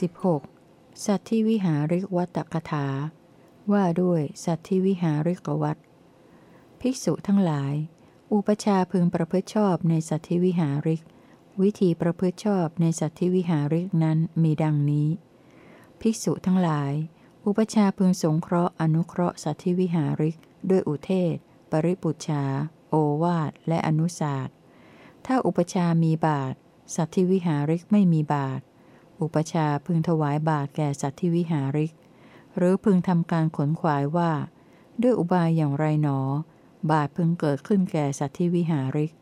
16. สัตว์ที่วิหาริกวัตกถา ว่าด้วยสัตว์ที่วิหาริกวัตภิกษุทั้งหลาย อุปชาพึงประพฤติชอบในสัตว์ที่วิหาริก วิธีประพฤติชอบในสัตว์ที่วิหาริกนั้นมีดังนี้ ภิกษุทั้งหลาย อุปชาพึงสงเคราะห์อนุเคราะห์สัตว์ที่วิหาริก ด้วยอุเทศ ปริปุชา โอวาทและอนุสาสถ้าอุปชามีบาท สัตว์ที่วิหาริกไม่มีบาท อุปชาพึงถวายบาตรแก่สัตว์ที่วิหาริก หรือพึงทำการขนขวายว่า ด้วยอุบายอย่างไรหนอ บาตรพึงเกิดขึ้นแก่สัตว์ที่วิหาริก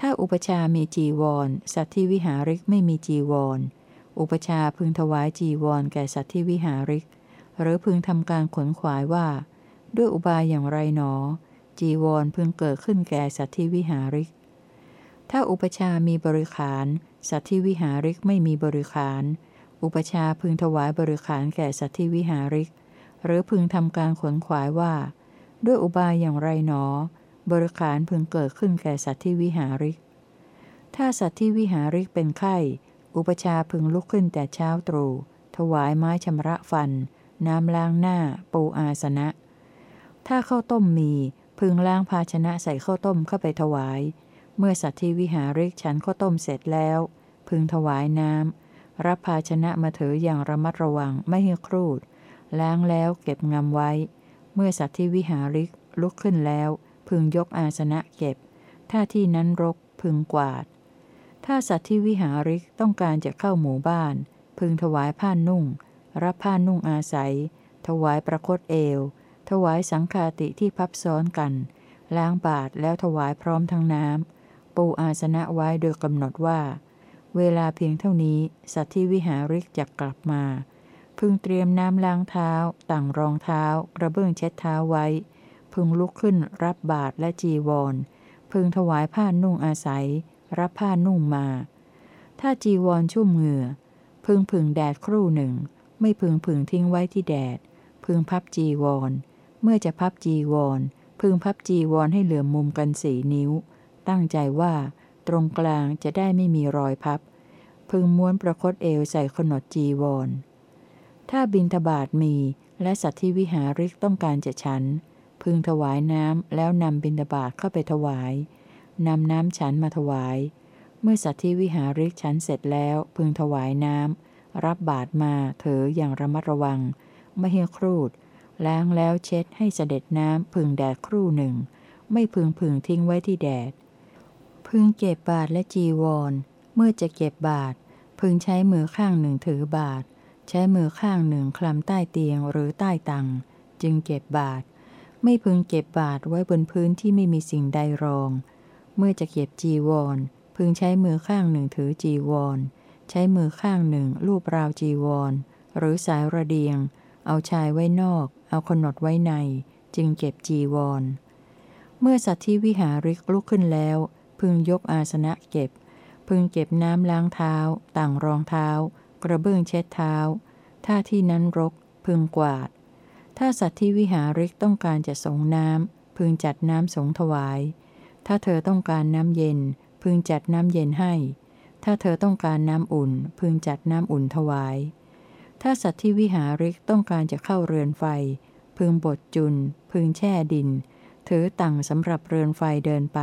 ถ้าอุปชามีจีวร สัตว์ที่วิหาริกไม่มีจีวร อุปชาพึงถวายจีวรแก่สัตว์ที่วิหาริก หรือพึงทำการขนขวายว่า ด้วยอุบายอย่างไรหนอ จีวรพึงเกิดขึ้นแก่สัตว์ที่วิหาริก ถ้าอุปชามีบริขารสัตว์ที่วิหาริกไม่มีบริขาร อุปชาพึงถวายบริขารแก่สัตว์ที่วิหาริก หรือพึงทำการขนขวายว่า ด้วยอุบายอย่างไรหนอ บริขารพึงเกิดขึ้นแก่สัตว์ที่วิหาริก ถ้าสัตว์ที่วิหาริกเป็นไข้ อุปชาพึงลุกขึ้นแต่เช้าตรู่ถวายไม้ชำระฟัน น้ำล้างหน้า ปูอาสนะ ถ้าข้าวต้มมีพึงล้างภาชนะใส่ข้าวต้มเข้าไปถวาย เมื่อสัตว์ที่วิหาริกฉันข้าวต้มเสร็จแล้ว พึงถวายน้ำรับภาชนะมาถืออย่างระมัดระวังไม่ให้ครูด ล้างแล้วเก็บงำไว้ เมื่อสัตว์ที่วิหาริกลุกขึ้นแล้ว พึงยกอาสนะเก็บ ถ้าที่นั้นรกพึงกวาด ถ้าสัตว์ที่วิหาริกต้องการจะเข้าหมู่บ้าน พึงถวายผ้านุ่ง รับผ้านุ่งอาศัย ถวายประคตเอว ถวายสังฆาติที่พับซ้อนกัน ล้างบาทแล้วถวายพร้อมทั้งน้ำ ปูอาสนะไว้โดยกำหนดว่า เวลาเพียงเท่านี้ สัตว์ที่วิหาริกจะกลับมา พึงเตรียมน้ำล้างเท้า ต่างรองเท้า กระเบื้องเช็ดเท้าไว้ พึงลุกขึ้นรับบาตรและจีวร พึงถวายผ้านุ่งอาศัย รับผ้านุ่งมา ถ้าจีวรชุ่มเหงื่อ พึงพึงแดดครู่หนึ่ง ไม่พึงพึงทิ้งไว้ที่แดด พึงพับจีวร เมื่อจะพับจีวร พึงพับจีวรให้เหลื่อมมุมกันสีนิ้ว ตั้งใจว่า ตรงกลางจะได้ไม่มีรอยพับ พึงม้วนประคตเอวใส่ขนดจีวร ถ้าบินทบาทมีและสัตว์ที่วิหาริกต้องการจะฉัน พึงถวายน้ำแล้วนำบินทบาทเข้าไปถวายนำน้ำฉันมาถวาย เมื่อสัตว์ที่วิหาริกฉันเสร็จแล้ว พึงถวายน้ำรับบาทมาเถออย่างระมัดระวัง ไม่ให้ครูดล้างแล้วเช็ดให้เสด็จน้ำพึงแดดครู่หนึ่ง ไม่พึงพึงทิ้งไว้ที่แดด พึงเก็บบาทและจีวร เมื่อจะเก็บบาท พึงใช้มือข้างหนึ่งถือบาท ใช้มือข้างหนึ่งคลำใต้เตียงหรือใต้ตังจึงเก็บบาท ไม่พึงเก็บบาทไว้บนพื้นที่ไม่มีสิ่งใดรอง เมื่อจะเก็บจีวร พึงใช้มือข้างหนึ่งถือจีวร ใช้มือข้างหนึ่งลูบราวจีวร หรือสายระเดียง เอาชายไว้นอก เอาขนดไว้ใน จึงเก็บจีวร เมื่อสัตว์ที่วิหาริกลุกขึ้นแล้ว พึงยกอาสนะเก็บ พึงเก็บน้ำล้างเท้า ต่างรองเท้า กระเบื้องเช็ดเท้า ถ้าที่นั้นรก พึงกวาด ถ้าสัตว์ที่วิหาริกต้องการจะสงน้ำ พึงจัดน้ำสงถวาย ถ้าเธอต้องการน้ำเย็น พึงจัดน้ำเย็นให้ ถ้าเธอต้องการน้ำอุ่น พึงจัดน้ำอุ่นถวาย ถ้าสัตว์ที่วิหาริกต้องการจะเข้าเรือนไฟ พึงบดจุน พึงแช่ดิน ถือตังสำหรับเรือนไฟเดินไป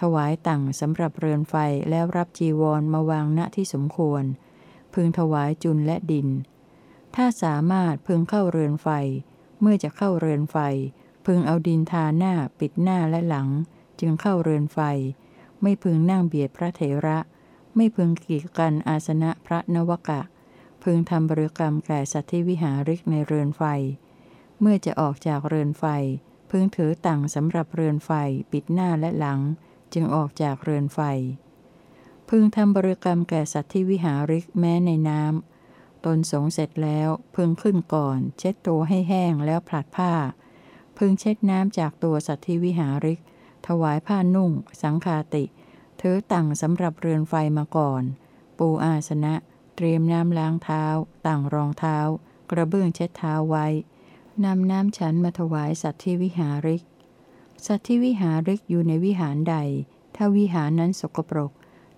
ถวายตังสำหรับเรือนไฟแล้วรับจีวรมาวางณที่สมควร พึงถวายจุนและดิน ถ้าสามารถพึงเข้าเรือนไฟ เมื่อจะเข้าเรือนไฟ พึงเอาดินทาหน้าปิดหน้าและหลัง จึงเข้าเรือนไฟ ไม่พึงนั่งเบียดพระเถระ ไม่พึงกีดกันอาสนะพระนวกะ พึงทำบริกรรมแก่สัตว์ที่วิหาริกในเรือนไฟ เมื่อจะออกจากเรือนไฟ พึงถือตังสำหรับเรือนไฟปิดหน้าและหลัง จึงออกจากเรือนไฟ พึงทำบริกรรมแก่สัตว์ที่วิหาริกแม้ในน้ำตนสงเสร็จแล้วพึงขึ้นก่อน เช็ดตัวให้แห้งแล้วผลัดผ้า พึงเช็ดน้ำจากตัวสัตว์ที่วิหาริก ถวายผ้านุ่ง สังคาติถือตั่งสำหรับเรือนไฟมาก่อน ปูอาสนะ เตรียมน้ำล้างเท้า ต่างรองเท้า กระเบื้องเช็ดเท้าไว้นำน้ำฉันมาถวายสัตว์ที่วิหาริก สัตว์ที่วิหาริกอยู่ในวิหารใด ถ้าวิหารนั้นสกปรก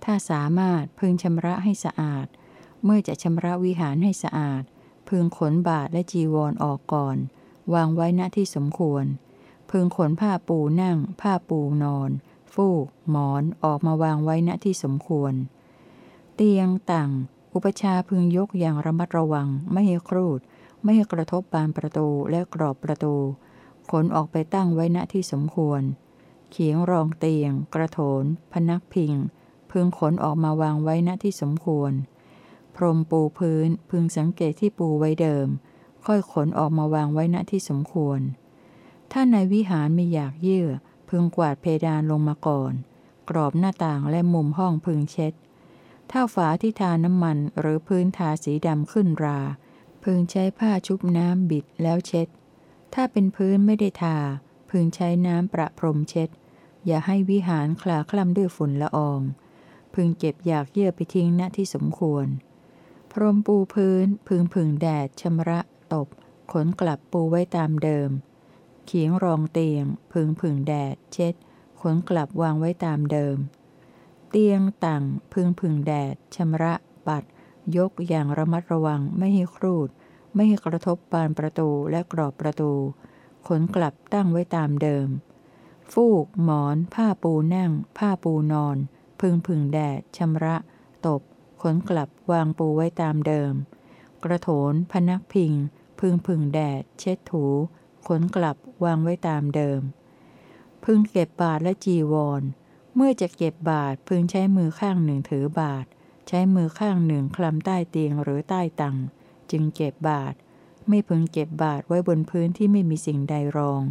ถ้าสามารถพึงชำระให้สะอาด เมื่อจะชำระวิหารให้สะอาด พึงขนบาทและจีวรออกก่อน วางไว้ณที่สมควร พึงขนผ้าปูนั่ง ผ้าปูนอน ฟูก หมอนออกมาวางไว้ณที่สมควร เตียงต่างอุปชาพึงยกอย่างระมัดระวัง ไม่ให้ครูด ไม่ให้กระทบบานประตูและกรอบประตู ขนออกไปตั้งไว้ณที่สมควร เขียงรองเตียง กระโถน พนักพิง พึงขนออกมาวางไว้ณที่สมควร พรมปูพื้นพึงสังเกตที่ปูไว้เดิม ค่อยขนออกมาวางไว้ณที่สมควร ถ้าในวิหารมีอยากเยื่อ พึงกวาดเพดานลงมาก่อน กรอบหน้าต่างและมุมห้องพึงเช็ด ถ้าฝาที่ทาน้ำมันหรือพื้นทาสีดำขึ้นรา พึงใช้ผ้าชุบน้ำบิดแล้วเช็ด ถ้าเป็นพื้นไม่ได้ทา พึงใช้น้ำประพรมเช็ด อย่าให้วิหารคลาคล่ำด้วยฝุ่นละออง พึงเก็บอยากเยื่อไปทิ้งณที่สมควร พรมปูพื้น พึงผึ่งแดดชำระ ตบ ขนกลับปูไว้ตามเดิม เขียงรองเตียง พึงผึ่งแดด เช็ด ขนกลับวางไว้ตามเดิม เตียงต่างพึงผึ่งแดดชำระ ปัด ยกอย่างระมัดระวังไม่ให้ครูด ไม่ให้กระทบบานประตูและกรอบประตู ขนกลับตั้งไว้ตามเดิม ฟูก หมอน ผ้าปูนั่ง ผ้าปูนอน พึงผึ่งแดดชำระ ตบ ขนกลับวางปูไว้ตามเดิม กระโถน พนักพิง พึงผึ่งแดด เช็ดถู ขนกลับวางไว้ตามเดิม พึงเก็บบาทและจีวร เมื่อจะเก็บบาทพึงใช้มือข้างหนึ่งถือบาท ใช้มือข้างหนึ่งคลำใต้เตียงหรือใต้ตัง จึงเก็บบาท ไม่พึงเก็บบาทไว้บนพื้นที่ไม่มีสิ่งใดรอง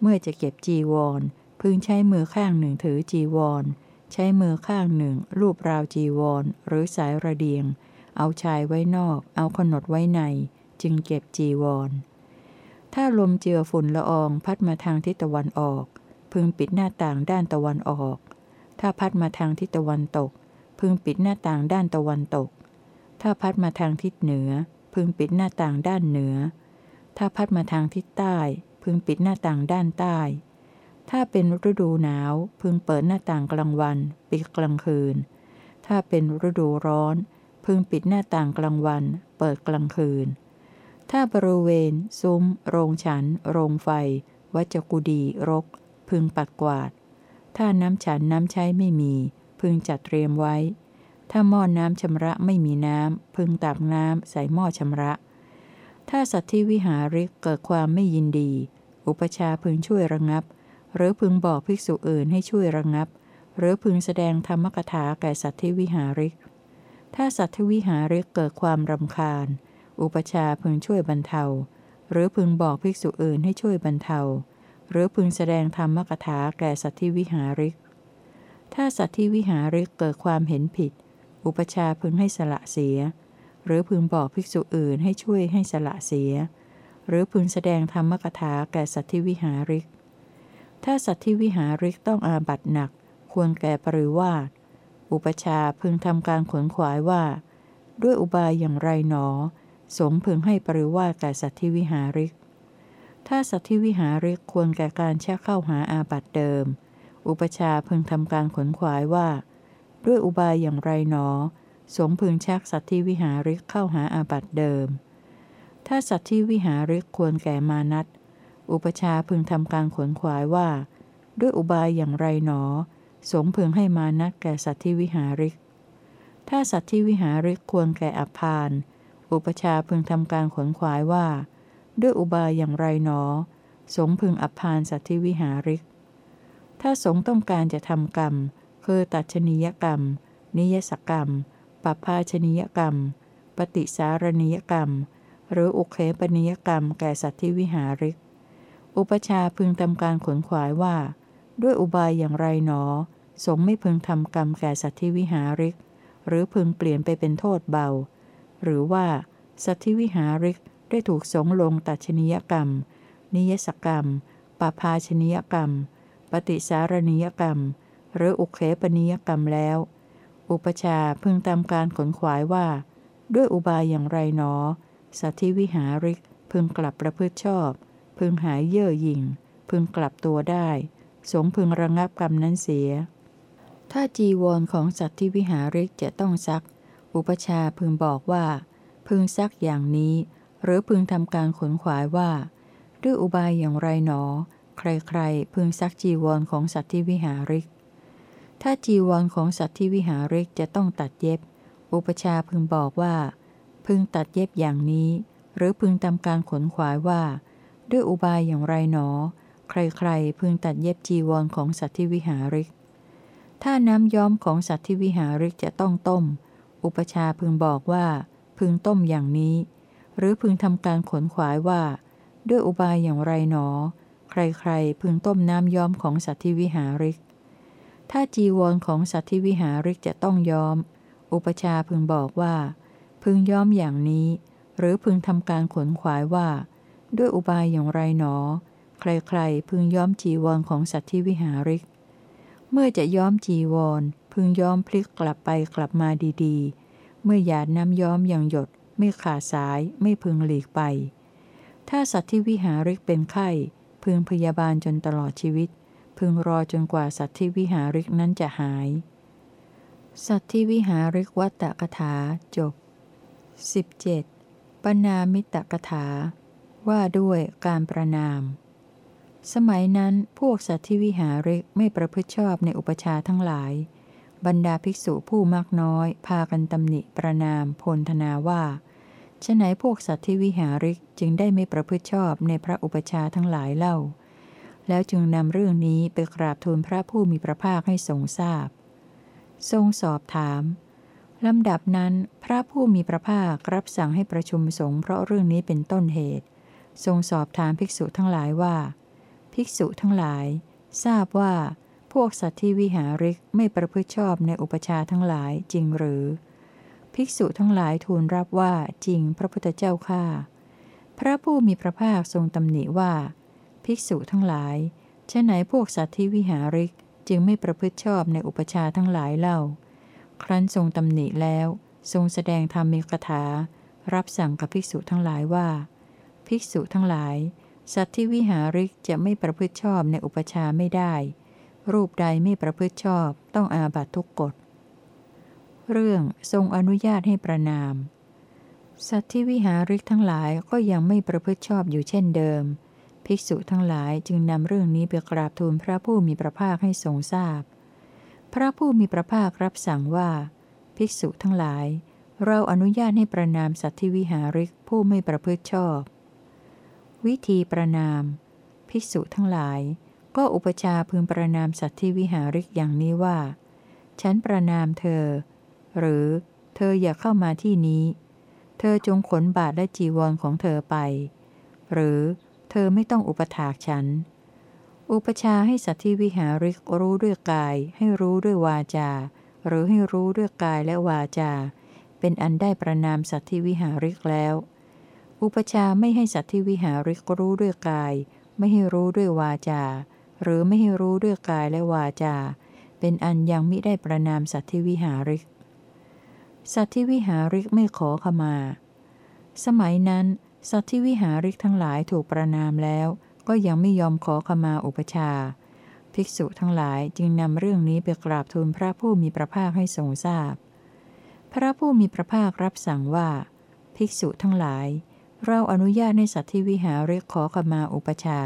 เมื่อจะเก็บจีวร พึงใช้มือข้างหนึ่งถือจีวร ใช้มือข้างหนึ่งลูบราวจีวร หรือสายระเดียง เอาชายไว้นอก เอาขนดไว้ใน จึงเก็บจีวร ถ้าลมเจือฝุ่นละอองพัดมาทางทิศตะวันออก พึงปิดหน้าต่างด้านตะวันออก ถ้าพัดมาทางทิศตะวันตก พึงปิดหน้าต่างด้านตะวันตกถ้าพัดมาทางทิศเหนือ พึงปิดหน้าต่างด้านเหนือ ถ้าพัดมาทางทิศใต้ พึงปิดหน้าต่างด้านใต้ ถ้าเป็นฤดูหนาว พึงเปิดหน้าต่างกลางวัน ปิดกลางคืน ถ้าเป็นฤดูร้อน พึงปิดหน้าต่างกลางวัน เปิดกลางคืน ถ้าบริเวณ ซุ้ม โรงฉัน โรงไฟ วัจกุดีรก พึงปัดกวาด ถ้าน้ำฉันน้ำใช้ไม่มี พึงจัดเตรียมไว้ ถ้าหม้อน้ำชำระไม่มีน้ำ พึงตักน้ำใส่หม้อชำระ ถ้าสัตว์ที่วิหาริกเกิดความไม่ยินดี อุปชาพึงช่วยระงับ หรือพึงบอกภิกษุอื่นให้ช่วยระงับ หรือพึงแสดงธรรมกถาแก่สัตว์ที่วิหาริก ถ้าสัตว์ที่วิหาริกเกิดความรำคาญ อุปชาพึงช่วยบรรเทา หรือพึงบอกภิกษุอื่นให้ช่วยบรรเทา หรือพึงแสดงธรรมกถาแก่สัตว์ที่วิหาริก ถ้าสัตว์ที่วิหาริกเกิดความเห็นผิด อุปชาพึงให้สละเสีย หรือพึงบอกภิกษุอื่นให้ช่วยให้สละเสีย หรือพึงแสดงธรรมกถาแก่สัตว์ที่วิหาริก ถ้าสัตว์ที่วิหาริกต้องอาบัตหนัก ควรแก่ปริวาสอุปชาพึงทำการขนขวายว่า ด้วยอุบายอย่างไรหนอ สงพึงให้ปริวาสแก่สัตว์ที่วิหาริก ถ้าสัตว์ที่วิหาริกควรแก่การชักเข้าหาอาบัตเดิม อุปชาพึงทำการขนขวายว่า ด้วยอุบายอย่างไรหนอ สงพึงชักสัตว์ที่วิหาริกเข้าหาอาบัตเดิม ถ้าสัตว์ที่วิหาริกควรแก่มานัตอุปชาพึงทำการขนขวายว่า ด้วยอุบายอย่างไรหนอ สงพึงให้มานัตแก่สัตว์ที่วิหาริก ถ้าสัตว์ที่วิหาริกควรแก่อัพพาน อุปชาพึงทำการขนขวายว่า ด้วยอุบายอย่างไรหนอ สงพึงอัพพานสัตว์ที่วิหาริก ถ้าสงต้องการจะทำกรรม คือตัดชนียกรรม นิยสกรรม ปัปพาชนียกรรม ปฏิสารณียกรรม หรืออุเคปนิยกรรมแก่สัตว์ที่วิหาริก อุปชาพึงทำการขนขวายว่า ด้วยอุบายอย่างไรหนอ สงไม่พึงทำกรรมแก่สัตว์ที่วิหาริก หรือพึงเปลี่ยนไปเป็นโทษเบา หรือว่า สัตว์ที่วิหาริกได้ถูกสงลงตัดชนียกรรม นิยสกรรมปาพาชนียกรรม ปฏิสารณียกรรม หรืออุเคปนิยกรรมแล้ว อุปชาพึงทำการขนขวายว่า ด้วยอุบายอย่างไรหนอ สัตว์ที่วิหาริกพึงกลับประพฤติชอบ พึงหายเย่อหยิ่ง พึงกลับตัวได้ สงพึงระงับกรรมนั้นเสีย ถ้าจีวรของสัตว์ที่วิหาริกจะต้องซัก อุปชาพึงบอกว่า พึงซักอย่างนี้ หรือพึงทำการขนขวายว่า ด้วยอุบายอย่างไรหนอ ใครๆพึงซักจีวรของสัตว์ที่วิหาริก ถ้าจีวรของสัตว์ที่วิหาริกจะต้องตัดเย็บ อุปชาพึงบอกว่า พึงตัดเย็บอย่างนี้ หรือพึงทำการขนขวายว่า ด้วยอุบายอย่างไรหนอ ใครๆ พึงตัดเย็บจีวรของสัตว์ที่วิหาริก ถ้าน้ำย้อมของสัตว์ที่วิหาริกจะต้องต้ม อุปชาพึงบอกว่า พึงต้มอย่างนี้ หรือพึงทำการขนขวายว่า ด้วยอุบายอย่างไรหนอ ใครๆ พึงต้มน้ำย้อมของสัตว์ที่วิหาริก ถ้าจีวรของสัตว์ที่วิหาริกจะต้องย้อม อุปชาพึงบอกว่า พึงย้อมอย่างนี้ หรือพึงทำการขนขวายว่า ด้วยอุบายอย่างไรหนอ ใครๆ พึงย้อมจีวรของสัตว์ที่วิหาริก เมื่อจะย้อมจีวร พึงย้อมพลิกกลับไปกลับมาดีๆ เมื่อหยาดน้ำย้อมอยังหยด ไม่ขาดสายไม่พึงหลีกไป ถ้าสัตว์ที่วิหาริกเป็นไข้ พึงพยาบาลจนตลอดชีวิต พึงรอจนกว่าสัตว์ที่วิหาริกนั้นจะหาย สัตว์ที่วิหาริกวัตตกถาจบ 17. ปนามิตกถา ว่าด้วยการประนาม สมัยนั้นพวกสัตว์ที่วิหาริกไม่ประพฤติชอบในอุปชาทั้งหลาย บรรดาภิกษุผู้มากน้อย พากันตำหนิประนามพลธนาว่าฉะไหนพวกสัตว์ที่วิหาริกจึงได้ไม่ประพฤติชอบในพระอุปชาทั้งหลายเล่า แล้วจึงนำเรื่องนี้ไปกราบทูลพระผู้มีพระภาคให้ทรงทราบ ทรงสอบถามลำดับนั้นพระผู้มีพระภาครับสั่งให้ประชุมสงฆ์เพราะเรื่องนี้เป็นต้นเหตุ ทรงสอบถามภิกษุทั้งหลายว่า ภิกษุทั้งหลาย ทราบว่า พวกสัตว์ที่วิหาริกไม่ประพฤติชอบในอุปชาทั้งหลายจริงหรือ ภิกษุทั้งหลายทูลรับว่าจริงพระพุทธเจ้าข้าพระผู้มีพระภาคทรงตำหนิว่า ภิกษุทั้งหลายฉะไหนพวกสัตว์ที่วิหาริกจึงไม่ประพฤติชอบในอุปชาทั้งหลายเล่า ครั้นทรงตำหนิแล้ว ทรงแสดงธรรมมีคถา รับสั่งกับภิกษุทั้งหลายว่า ภิกษุทั้งหลาย สัตว์ที่วิหาริกจะไม่ประพฤติชอบในอุปชาไม่ได้ รูปใดไม่ประพฤติชอบต้องอาบัตทุกกฎ เรื่องทรงอนุญาตให้ประนาม สัตว์ที่วิหาริกทั้งหลายก็ยังไม่ประพฤติชอบอยู่เช่นเดิม ภิกษุทั้งหลายจึงนำเรื่องนี้ไปกราบทูลพระผู้มีพระภาคให้ทรงทราบพพระผู้มีพระภาครับสั่งว่า ภิกษุทั้งหลาย เราอนุญาตให้ประนามสัตว์ทวิหาริกผู้ไม่ประพฤติชอบ วิธีประนาม ภิกษุทั้งหลาย ก็อุปชาพึงประนามสัตว์ทวิหาริกอย่างนี้ว่า ฉันประนามเธอ หรือเธออย่าเข้ามาที่นี้ เธอจงขนบาทและจีวรของเธอไป หรือ เธอไม่ต้องอุปถากฉัน อุปชาให้สัตว์ที่วิหาริกรู้ด้วยกาย ให้รู้ด้วยวาจา หรือให้รู้ด้วยกายและวาจา เป็นอันได้ประนามสัตว์ที่วิหาริกแล้ว อุปชาไม่ให้สัตว์ที่วิหาริกรู้ด้วยกาย ไม่ให้รู้ด้วยวาจา หรือไม่ให้รู้ด้วยกายและวาจา เป็นอันยังมิได้ประนามสัตว์ที่วิหาริก สัตว์ที่วิหาริกไม่ขอขมา สมัยนั้น สัตว์ที่วิหาริกทั้งหลายถูกประนามแล้ว ก็ยังไม่ยอมขอขมาอุปชา ภิกษุทั้งหลายจึงนำเรื่องนี้ไปกราบทูลพระผู้มีพระภาคให้ทรงทราบพพระผู้มีพระภาครับสั่งว่า ภิกษุทั้งหลาย เราอนุญาตให้สัตว์ที่วิหาริกขอขมาอุปชา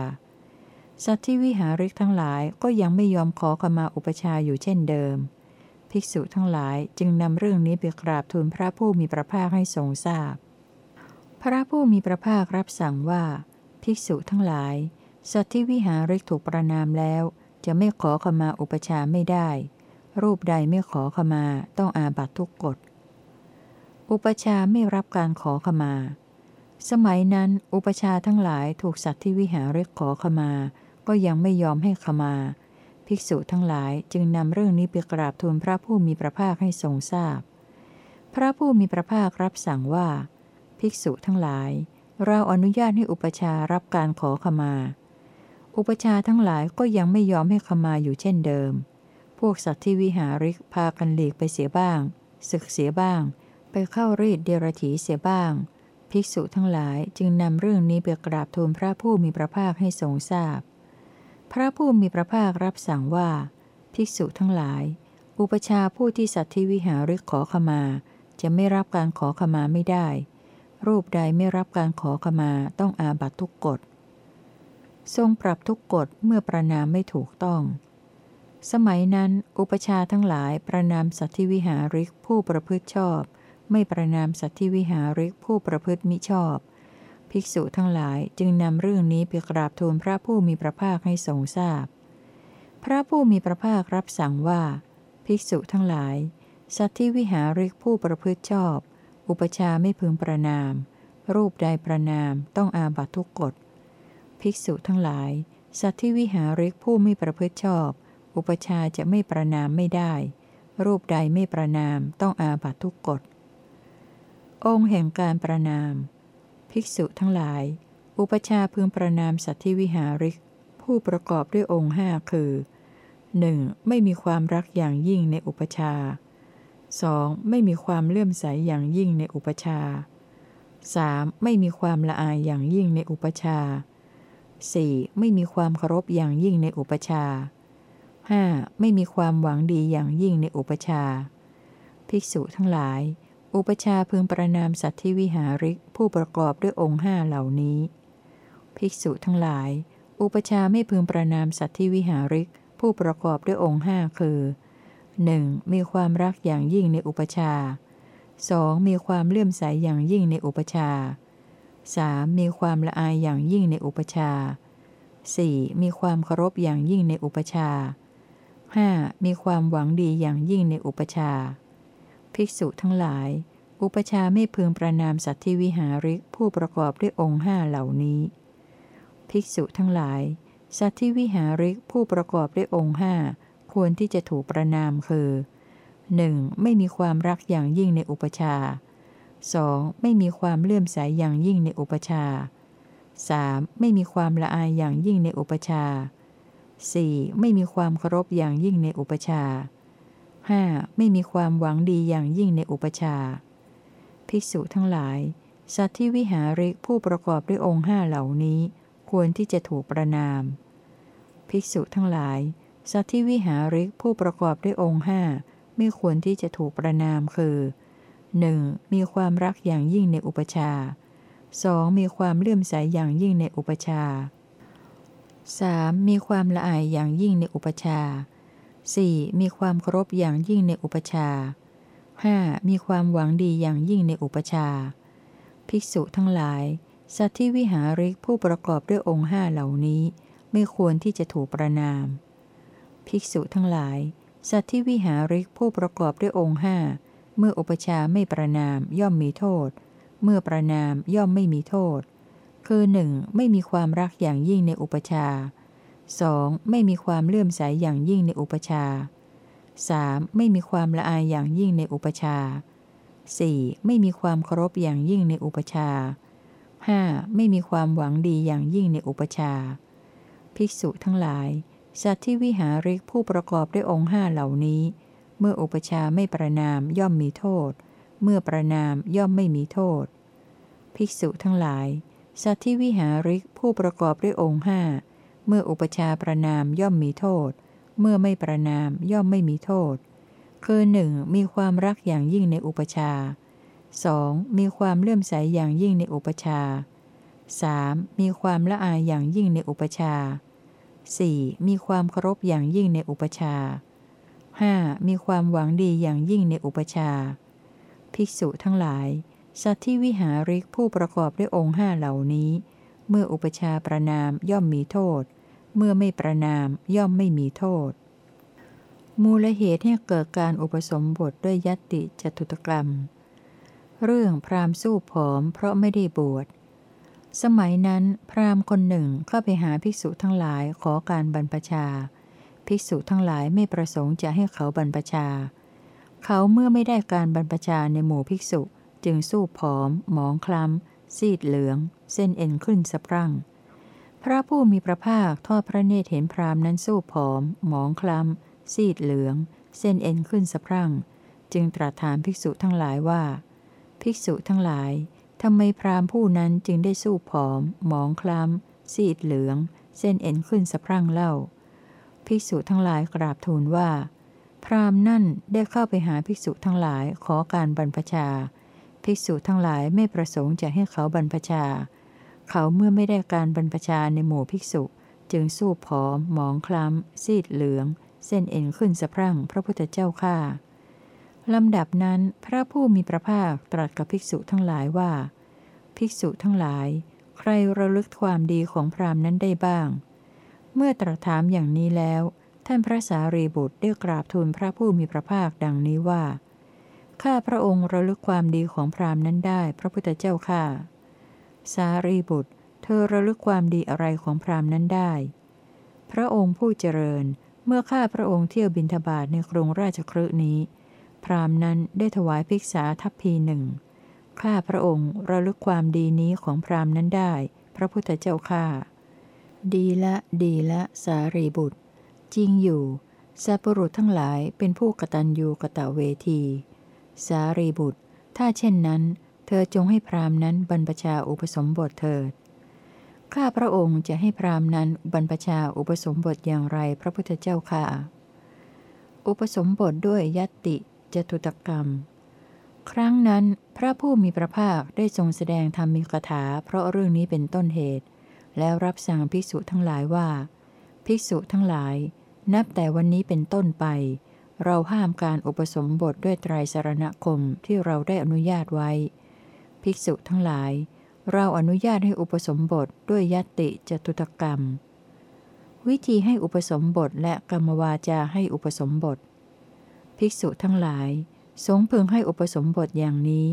สัตว์ที่วิหาริกทั้งหลายก็ยังไม่ยอมขอขมาอุปชาอยู่เช่นเดิม ภิกษุทั้งหลายจึงนำเรื่องนี้ไปกราบทูลพระผู้มีพระภาคให้ทรงทราบ พระผู้มีพระภาครับสั่งว่า ภิกษุทั้งหลาย สัตว์ที่วิหาริกถูกประนามแล้ว จะไม่ขอขมาอุปชาไม่ได้ รูปใดไม่ขอขมาต้องอาบัตทุกกฎ อุปชาไม่รับการขอขมา สมัยนั้นอุปชาทั้งหลายถูกสัตว์ที่วิหาริกขอขมา ก็ยังไม่ยอมให้ขมา ภิกษุทั้งหลายจึงนำเรื่องนี้ไปกราบทูลพระผู้มีพระภาคให้ทรงทราบพพระผู้มีพระภาครับสั่งว่า ภิกษุทั้งหลาย เราอนุญาตให้อุปชารับการขอขมา อุปชาทั้งหลายก็ยังไม่ยอมให้ขมาอยู่เช่นเดิม พวกสัตว์ที่วิหาริกพากันหลีกไปเสียบ้าง ศึกเสียบ้าง ไปเข้ารีดเดรถีเสียบ้าง ภิกษุทั้งหลายจึงนำเรื่องนี้ไปกราบทูลพระผู้มีพระภาคให้ทรงทราบพพระผู้มีพระภาครับสั่งว่า ภิกษุทั้งหลาย อุปชาผู้ที่สัตว์ที่วิหาริกขอขมา จะไม่รับการขอขมาไม่ได้ รูปใดไม่รับการขอขมาต้องอาบัตทุกกฎ ทรงปรับทุกกฎเมื่อประนามไม่ถูกต้อง สมัยนั้นอุปชาทั้งหลายประนามสัตธิวิหาริกผู้ประพฤติชอบ ไม่ประนามสัตธิวิหาริกผู้ประพฤติมิชอบ ภิกษุทั้งหลายจึงนำเรื่องนี้ไปกราบทูลพระผู้มีพระภาคให้ทรงทราบพพระผู้มีพระภาครับสั่งว่า ภิกษุทั้งหลาย สัตธิวิหาริกผู้ประพฤติชอบ อุปชาไม่พึงประนาม รูปใดประนามต้องอาบัตทุกกฎ ภิกษุทั้งหลาย สัตธิวิหาริกผู้ไม่ประพฤติชอบ อุปชาจะไม่ประนามไม่ได้ รูปใดไม่ประนามต้องอาบัตทุกกฎ องค์แห่งการประนาม ภิกษุทั้งหลาย อุปชาพึงประนามสัตธิวิหาริก ผู้ประกอบด้วยองค์ห้าคือ 1. ไม่มีความรักอย่างยิ่งในอุปชา 2. ไม่มีความเลื่อมใสอย่างยิ่งในอุปชา 3. ไม่มีความละอายอย่างยิ่งในอุปชา 4. ไม่มีความเคารพอย่างยิ่งในอุปชา 5. ไม่มีความหวังดีอย่างยิ่งในอุปชา ภิกษุทั้งหลาย อุปชาพึงประนามสัตว์ที่วิหาริกผู้ประกอบด้วยองค์ห้าเหล่านี้ ภิกษุทั้งหลาย อุปชาไม่พึงประนามสัตว์ที่วิหาริกผู้ประกอบด้วยองค์ห้าคือ 1. มีความรักอย่างยิ่งในอุปชา 2. มีความเลื่อมใสอย่างยิ่งในอุปชา 3. มีความละอายอย่างยิ่งในอุปชา 4. มีความเคารพอย่างยิ่งในอุปชา 5. มีความหวังดีอย่างยิ่งในอุปชา ภิกษุทั้งหลาย อุปชาไม่พึงประนามสัตว์ที่วิหาริกผู้ประกอบด้วยองค์ห้าเหล่านี้ ภิกษุทั้งหลาย สัตว์ที่วิหาริกผู้ประกอบด้วยองค์ห้า ควรที่จะถูกประนามคือ 1. ไม่มีความรักอย่างยิ่งในอุปชา 2. ไม่มีความเลื่อมใสอย่างยิ่งในอุปชา 3. ไม่มีความละอายอย่างยิ่งในอุปชา 4. ไม่มีความเคารพอย่างยิ่งในอุปชา 5. ไม่มีความหวังดีอย่างยิ่งในอุปชา ภิกษุทั้งหลาย สัตว์ที่วิหาริกผู้ประกอบด้วยองค์ห้าเหล่านี้ ควรที่จะถูกประนาม ภิกษุทั้งหลาย สัตว์ที่วิหาริกผู้ประกอบด้วยองค์ห้าไม่ควรที่จะถูกประนามคือ 1. มีความรักอย่างยิ่งในอุปชา 2. มีความเลื่อมใสอย่างยิ่งในอุปชา 3. มีความละอายอย่างยิ่งในอุปชา 4. มีความเคารพอย่างยิ่งในอุปชา 5. มีความหวังดีอย่างยิ่งในอุปชา ภิกษุทั้งหลาย สัตว์ที่วิหาริกผู้ประกอบด้วยองค์ห้าเหล่านี้ ไม่ควรที่จะถูกประนาม ภิกษุทั้งหลาย สัตว์ที่วิหาริกผู้ประกอบด้วยองค์ห้าเมื่ออุปชาไม่ประนามย่อมมีโทษ เมื่อประนามย่อมไม่มีโทษ คือ 1. ไม่มีความรักอย่างยิ่งในอุปชา 2. ไม่มีความเลื่อมใสอย่างยิ่งในอุปชา 3. ไม่มีความละอายอย่างยิ่งในอุปชา 4. ไม่มีความเคารพอย่างยิ่งในอุปชา 5. ไม่มีความหวังดีอย่างยิ่งในอุปชา ภิกษุทั้งหลาย สัตว์ที่วิหาริกผู้ประกอบด้วยองค์ห้าเหล่านี้ เมื่ออุปชาไม่ประนามย่อมมีโทษ เมื่อประนามย่อมไม่มีโทษ ภิกษุทั้งหลาย สัตว์ที่วิหาริกผู้ประกอบด้วยองค์ห้าเมื่ออุปชาประนามย่อมมีโทษ เมื่อไม่ประนามย่อมไม่มีโทษ คือหนึ่งมีความรักอย่างยิ่งในอุปชา 2. มีความเลื่อมใสอย่างยิ่งในอุปชา 3. มีความละอายอย่างยิ่งในอุปชา 4. มีความเคารพอย่างยิ่งในอุปชา 5. มีความหวังดีอย่างยิ่งในอุปชา ภิกษุทั้งหลาย สัตว์ที่วิหาริกผู้ประกอบด้วยองค์ห้าเหล่านี้ เมื่ออุปชาประนามย่อมมีโทษ เมื่อไม่ประนามย่อมไม่มีโทษ มูลเหตุให้เกิดการอุปสมบทด้วยยตติจตุตกรรม เรื่องพราหมณ์สู้ผอมเพราะไม่ได้บวช สมัยนั้นพราหมณ์คนหนึ่งเข้าไปหาภิกษุทั้งหลายขอการบรรพชา ภิกษุทั้งหลายไม่ประสงค์จะให้เขาบรรพชา เขาเมื่อไม่ได้การบรรพชาในหมู่ภิกษุจึงสู้ผอม หมองคล้ำ ซีดเหลือง เส้นเอ็นขึ้นสะพรั่ง พระผู้มีพระภาคทอดพระเนตรเห็นพราหมณ์นั้นสู้ผอม หมองคล้ำ ซีดเหลือง เส้นเอ็นขึ้นสะพรั่ง จึงตรัสถามภิกษุทั้งหลายว่า ภิกษุทั้งหลาย ทำไมพราหมณ์ผู้นั้นจึงได้สู้ผอม หมองคล้ำซีดเหลือง เส้นเอ็นขึ้นสะพรั่งเล่า ภิกษุทั้งหลายกราบทูลว่า พราหมณ์นั่นได้เข้าไปหาภิกษุทั้งหลายขอการบรรพชา ภิกษุทั้งหลายไม่ประสงค์จะให้เขาบรรพชา เขาเมื่อไม่ได้การบรรพชาในหมู่ภิกษุ จึงสู้ผอม หมองคล้ำซีดเหลือง เส้นเอ็นขึ้นสะพรั่งพระพุทธเจ้าข้า ลำดับนั้นพระผู้มีพระภาคตรัสกับภิกษุทั้งหลายว่า ภิกษุทั้งหลาย ใครระลึกความดีของพราหมณ์นั้นได้บ้าง เมื่อตรัสถามอย่างนี้แล้ว ท่านพระสารีบุตรได้กราบทูลพระผู้มีพระภาคดังนี้ว่า ข้าพระองค์ระลึกความดีของพราหมณ์นั้นได้ พระพุทธเจ้าข้าสารีบุตร เธอระลึกความดีอะไรของพราหมณ์นั้นได้ พระองค์ผู้เจริญ เมื่อข้าพระองค์เที่ยวบินทบาทในกรุงราชครืนี้ พราหมณ์นั้นได้ถวายภิกษาทัพพีหนึ่ง ข้าพระองค์ระลึกความดีนี้ของพราหมณ์นั้นได้ พระพุทธเจ้าข้า ดีละ ดีละ สารีบุตร จริงอยู่สัพรุษทั้งหลายเป็นผู้กตัญญูกะตะเวที สารีบุตร ถ้าเช่นนั้น เธอจงให้พราหมณ์นั้นบรรพชาอุปสมบทเถิด ข้าพระองค์จะให้พราหมณ์นั้นบรรพชาอุปสมบทอย่างไรพระพุทธเจ้าค่ะ อุปสมบทด้วยยติ จตุตกรรม ครั้งนั้นพระผู้มีพระภาคได้ทรงแสดงธรรมีกถาเพราะเรื่องนี้เป็นต้นเหตุ แล้วรับสั่งภิกษุทั้งหลายว่า ภิกษุทั้งหลาย นับแต่วันนี้เป็นต้นไป เราห้ามการอุปสมบทด้วยไตรสรณคมที่เราได้อนุญาตไว้ ภิกษุทั้งหลาย เราอนุญาตให้อุปสมบทด้วยยติจตุตกรรม วิธีให้อุปสมบทและกรรมวาจาให้อุปสมบท ภิกษุทั้งหลาย สงพึงให้อุปสมบทอย่างนี้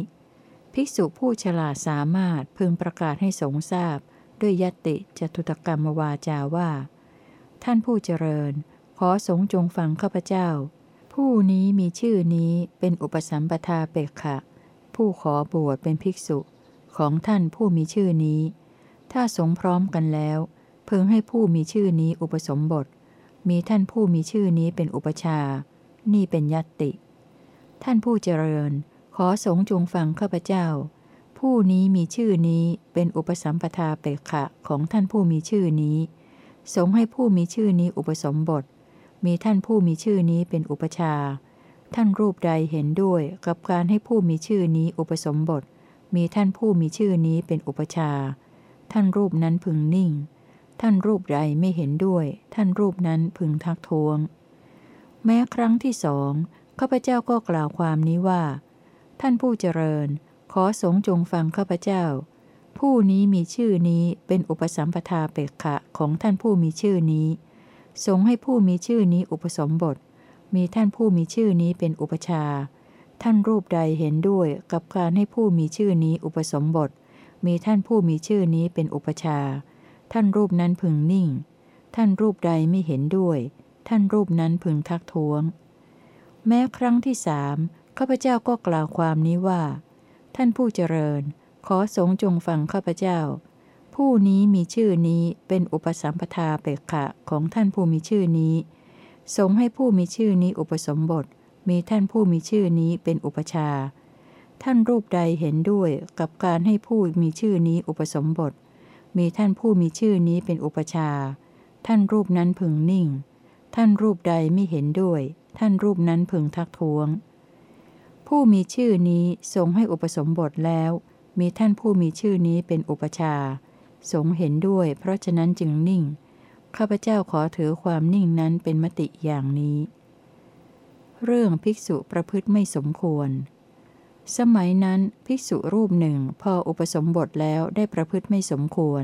ภิกษุผู้ฉลาดสามารถพึงประกาศให้สงทราบ ด้วยยติจตุตกรรมวาจาว่า ท่านผู้เจริญ ขอสงจงฟังข้าพเจ้า ผู้นี้มีชื่อนี้เป็นอุปสัมปทาเปกขะ ผู้ขอบวชเป็นภิกษุของท่านผู้มีชื่อนี้ ถ้าสงพร้อมกันแล้วพึงให้ผู้มีชื่อนี้อุปสมบท มีท่านผู้มีชื่อนี้เป็นอุปชา นี่เป็นยัตติ ท่านผู้เจริญ ขอสงจงฟังข้าพเจ้า ผู้นี้มีชื่อนี้เป็นอุปสัมปทาเปกขะของท่านผู้มีชื่อนี้ สงให้ผู้มีชื่อนี้อุปสมบท มีท่านผู้มีชื่อนี้เป็นอุปชา ท่านรูปใดเห็นด้วยกับการให้ผู้มีชื่อนี้อุปสมบท มีท่านผู้มีชื่อนี้เป็นอุปชา ท่านรูปนั้นพึงนิ่ง ท่านรูปใดไม่เห็นด้วย ท่านรูปนั้นพึงทักท้วง แม้ครั้งที่สองข้าพเจ้าก็กล่าวความนี้ว่า ท่านผู้เจริญ ขอสงจงฟังข้าพเจ้า ผู้นี้มีชื่อนี้เป็นอุปสัมปทาเปกขะของท่านผู้มีชื่อนี้ สงให้ผู้มีชื่อนี้อุปสมบท มีท่านผู้มีชื่อนี้เป็นอุปชา ท่านรูปใดเห็นด้วยกับการให้ผู้มีชื่อนี้อุปสมบท มีท่านผู้มีชื่อนี้เป็นอุปชา ท่านรูปนั้นพึงนิ่ง ท่านรูปใดไม่เห็นด้วย ท่านรูปนั้นพึงทักท้วง แม้ครั้งที่สามข้าพเจ้าก็กล่าวความนี้ว่า ท่านผู้เจริญ ขอสงจงฟังข้าพเจ้า ผู้นี้มีชื่อนี้เป็นอุปสัมปทาเปกขะของท่านผู้มีชื่อนี้ สงให้ผู้มีชื่อนี้อุปสมบท มีท่านผู้มีชื่อนี้เป็นอุปชา ท่านรูปใดเห็นด้วยกับการให้ผู้มีชื่อนี้อุปสมบท มีท่านผู้มีชื่อนี้เป็นอุปชา ท่านรูปนั้นพึงนิ่ง ท่านรูปใดไม่เห็นด้วย ท่านรูปนั้นพึงทักท้วง ผู้มีชื่อนี้ทรงให้อุปสมบทแล้ว มีท่านผู้มีชื่อนี้เป็นอุปชาสงเห็นด้วย เพราะฉะนั้นจึงนิ่ง ข้าพเจ้าขอถือความนิ่งนั้นเป็นมติอย่างนี้ เรื่องภิกษุประพฤติไม่สมควร สมัยนั้นภิกษุรูปหนึ่งพออุปสมบทแล้วได้ประพฤติไม่สมควร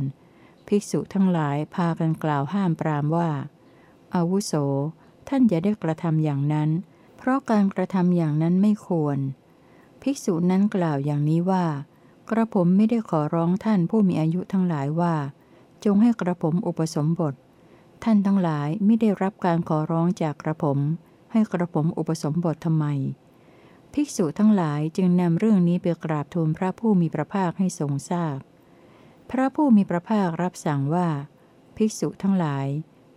ภิกษุทั้งหลายพากันกล่าวห้ามปรามว่า อาวุโส ท่านอย่าได้กระทำอย่างนั้น เพราะการกระทำอย่างนั้นไม่ควร ภิกษุนั้นกล่าวอย่างนี้ว่า กระผมไม่ได้ขอร้องท่านผู้มีอายุทั้งหลายว่า จงให้กระผมอุปสมบท ท่านทั้งหลายไม่ได้รับการขอร้องจากกระผม ให้กระผมอุปสมบททำไม ภิกษุทั้งหลายจึงนำเรื่องนี้ไปกราบทูลพระผู้มีพระภาคให้ทรงทราบพพระผู้มีพระภาครับสั่งว่า ภิกษุทั้งหลาย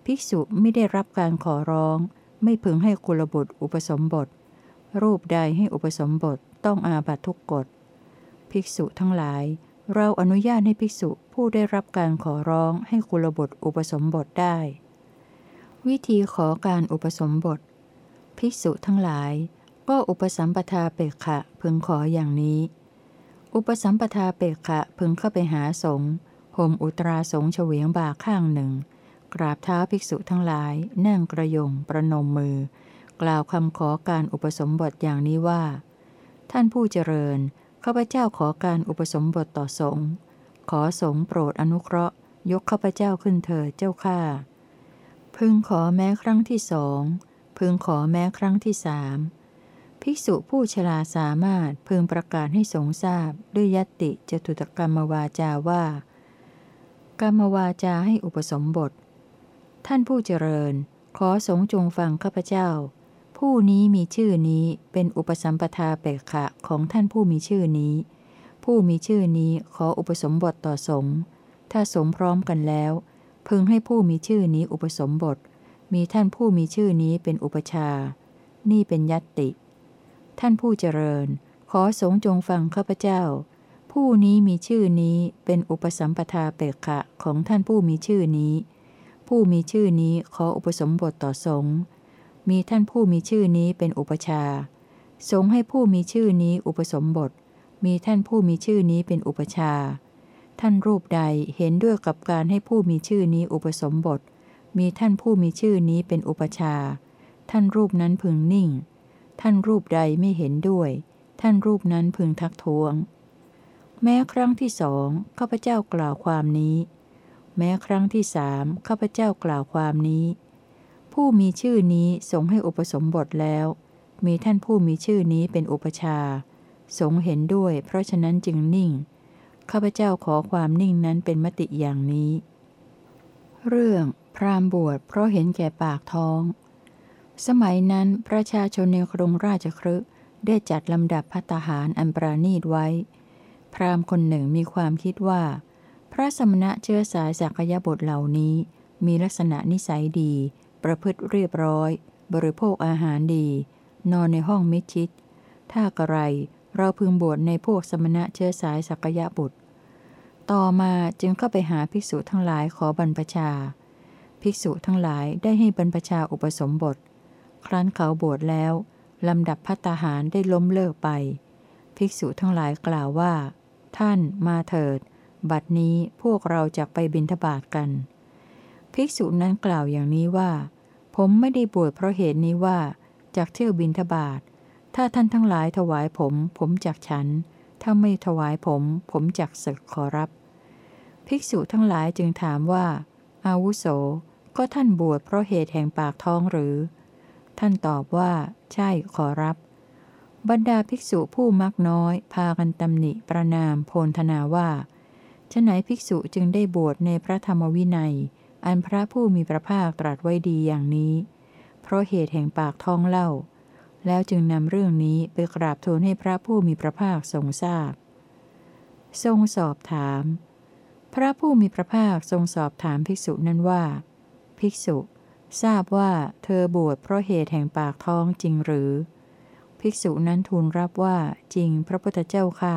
ภิกษุไม่ได้รับการขอร้อง ไม่พึงให้กุลบุตรอุปสมบท รูปใดให้อุปสมบทต้องอาบัตทุกกฎ ภิกษุทั้งหลาย เราอนุญาตให้ภิกษุผู้ได้รับการขอร้องให้กุลบุตรอุปสมบทได้ วิธีขอการอุปสมบท ภิกษุทั้งหลาย ก็อุปสัมปทาเปกขะพึงขออย่างนี้ อุปสัมปทาเปกขะพึงเข้าไปหาสงฆ์ห่มอุตราสงฆ์เฉวียงบ่าข้างหนึ่ง กราบเท้าภิกษุทั้งหลาย นั่งกระยงประนมมือ กล่าวคำขอการอุปสมบทอย่างนี้ว่า ท่านผู้เจริญข้าพเจ้าขอการอุปสมบทต่อสงฆ์ขอสงฆ์โปรดอนุเคราะห์ ยกข้าพเจ้าขึ้นเถิดเจ้าข้าพึงขอแม้ครั้งที่สองพึงขอแม้ครั้งที่สามภิกษุผู้ฉลาสามารถพึงประกาศให้สงทราบด้วยยติจตุตกรรมวาจาว่า กรรมวาจาให้อุปสมบท ท่านผู้เจริญ ขอสงจงฟังข้าพเจ้า ผู้นี้มีชื่อนี้เป็นอุปสัมปทาเปกขะของท่านผู้มีชื่อนี้ ผู้มีชื่อนี้ขออุปสมบทต่อสงฆ์ถ้าสงพร้อมกันแล้ว พึงให้ผู้มีชื่อนี้อุปสมบท มีท่านผู้มีชื่อนี้เป็นอุปชา นี่เป็นยัตติ ท่านผู้เจริญ ขอสงจงฟังข้าพเจ้า ผู้นี้มีชื่อนี้เป็นอุปสัมปทาเปกขะของท่านผู้มีชื่อนี้ ผู้มีชื่อนี้ขออุปสมบทต่อสงฆ์มีท่านผู้มีชื่อนี้เป็นอุปชา สงฆ์ให้ผู้มีชื่อนี้อุปสมบท มีท่านผู้มีชื่อนี้เป็นอุปชา ท่านรูปใดเห็นด้วยกับการให้ผู้มีชื่อนี้อุปสมบท มีท่านผู้มีชื่อนี้เป็นอุปชา ท่านรูปนั้นพึงนิ่ง ท่านรูปใดไม่เห็นด้วย ท่านรูปนั้นพึงทักท้วง แม้ครั้งที่สองข้าพเจ้ากล่าวความนี้ แม้ครั้งที่สามข้าพเจ้ากล่าวความนี้ ผู้มีชื่อนี้สงให้อุปสมบทแล้ว มีท่านผู้มีชื่อนี้เป็นอุปชา สงเห็นด้วย เพราะฉะนั้นจึงนิ่ง ข้าพเจ้าขอความนิ่งนั้นเป็นมติอย่างนี้ เรื่องพรามบวชเพราะเห็นแก่ปากท้อง สมัยนั้นประชาชนในกรุงราชครึได้จัดลำดับพัตหารอันปราณีตไว้ พรามคนหนึ่งมีความคิดว่า พระสมณะเชื้อสายสักยบุตรเหล่านี้ มีลักษณะนิสัยดี ประพฤติเรียบร้อย บริโภคอาหารดี นอนในห้องมิชิด ถ้ากระไรเราพึงบวชในพวกสมณะเชื้อสายสักยบุตร ต่อมาจึงเข้าไปหาภิกษุทั้งหลายขอบรรพชา ภิกษุทั้งหลายได้ให้บรรพชาอุปสมบท ครั้นเขาบวชแล้ว ลำดับพัตาหารได้ล้มเลิกไป ภิกษุทั้งหลายกล่าวว่า ท่านมาเถิด บัดนี้พวกเราจะไปบิณฑบาตกัน ภิกษุนั้นกล่าวอย่างนี้ว่า ผมไม่ได้บวชเพราะเหตุนี้ว่าจากเที่ยวบิณฑบาตถ้าท่านทั้งหลายถวายผม ผมจักฉัน ถ้าไม่ถวายผม ผมจักศึกขอรับ ภิกษุทั้งหลายจึงถามว่า อาวุโส ก็ท่านบวชเพราะเหตุแห่งปากท้องหรือ ท่านตอบว่า ใช่ขอรับ บรรดาภิกษุผู้มักน้อย พากันตำหนิประนามโพลธนาว่า ฉไหนภิกษุจึงได้บวชในพระธรรมวินัย อันพระผู้มีพระภาคตรัสไว้ดีอย่างนี้ เพราะเหตุแห่งปากท้องเล่า แล้วจึงนำเรื่องนี้ไปกราบทูลให้พระผู้มีพระภาคทรงทราบ ทรงสอบถาม พระผู้มีพระภาคทรงสอบถามภิกษุนั้นว่า ภิกษุ ทราบว่าเธอบวชเพราะเหตุแห่งปากท้องจริงหรือ ภิกษุนั้นทูลรับว่าจริงพระพุทธเจ้าค่ะ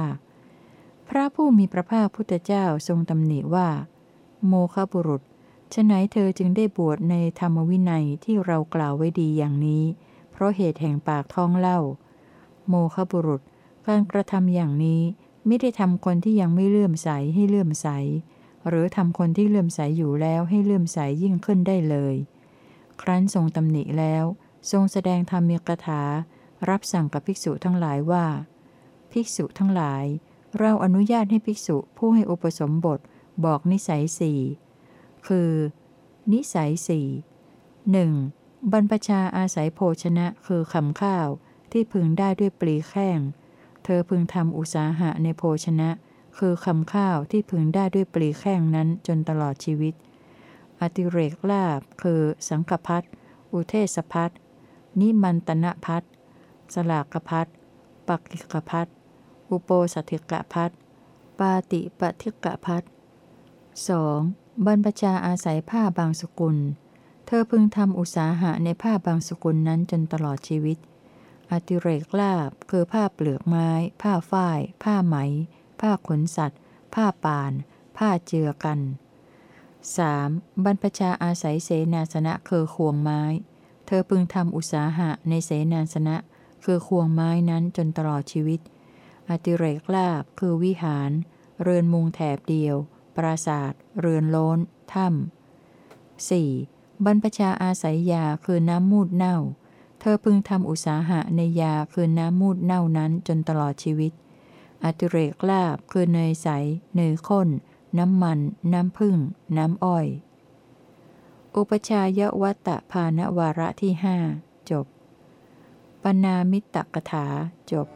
พระผู้มีพระภาคพุทธเจ้าทรงตำหนิว่า โมฆะบุรุษฉไหนเธอจึงได้บวชในธรรมวินัยที่เรากล่าวไว้ดีอย่างนี้ เพราะเหตุแห่งปากท้องเล่า โมฆะบุรุษ การกระทำอย่างนี้ไม่ได้ทำคนที่ยังไม่เลื่อมใสให้เลื่อมใส หรือทำคนที่เลื่อมใสอยู่แล้วให้เลื่อมใสยิ่งขึ้นได้เลย ครั้นทรงตำหนิแล้ว ทรงแสดงธรรมีกถา รับสั่งกับภิกษุทั้งหลายว่า ภิกษุทั้งหลาย เราอนุญาตให้ภิกษุผู้ให้อุปสมบทบอกนิสัยสี่คือ นิสัยสี่หนึ่งบรรพชาอาศัยโภชนะคือคำข้าวที่พึงได้ด้วยปลีแข้ง เธอพึงทำอุตสาหะในโภชนะ คือคำข้าวที่พึงได้ด้วยปลีแข้งนั้นจนตลอดชีวิต อติเรกลาบคือสังกพัทอุเทศพัทนิมันตนะพัทสลากพัทปักกิกพัท อุโปสถิกะพัทปาติปทิกะพัทสองบรรพชาอาศัยผ้าบางสกุล เธอพึงทำอุตสาหะในผ้าบางสกุลนั้นจนตลอดชีวิต อติเรกลาบคือผ้าเปลือกไม้ ผ้าฝ้าย ผ้าไหม ผ้าขนสัตว์ ผ้าป่าน ผ้าเจือกัน 3. บรรพชาอาศัยเสนาสนะคือควงไม้เเธอพึงทำอุตสาหะในเสนาสนะคือควงไม้นั้นจนตลอดชีวิต อติเรกลาบคือวิหาร เรือนมุงแถบเดียว ปราศาสตร์เรือนโล้น ถ้ำ 4. บรรพชาอาศัยยาคือน้ำมูดเน่า เธอพึงทำอุตสาหะในยาคือน้ำมูดเน่านั้นจนตลอดชีวิต อติเรกลาบคือเนยใส เนยข้น น้ำมัน น้ำผึ้ง น้ำอ้อย อุปชายวัตตภานวาระที่ห้าจบปนามิตตกถาจบ